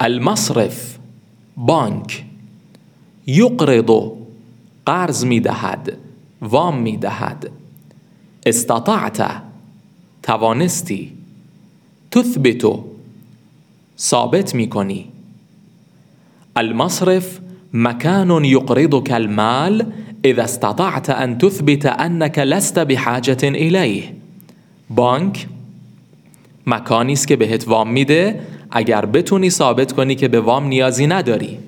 المصرف بانک یقرض قرض می دهد وام می دهد. استطعت توانستی. تثبت ثابت می کنی. المصرف مكان يقرضك المال اذا استطعت ان تثبت انك لست بحاجه اليه بانک مکانی است که بهت وام میده اگر بتونی ثابت کنی که به وام نیازی نداری.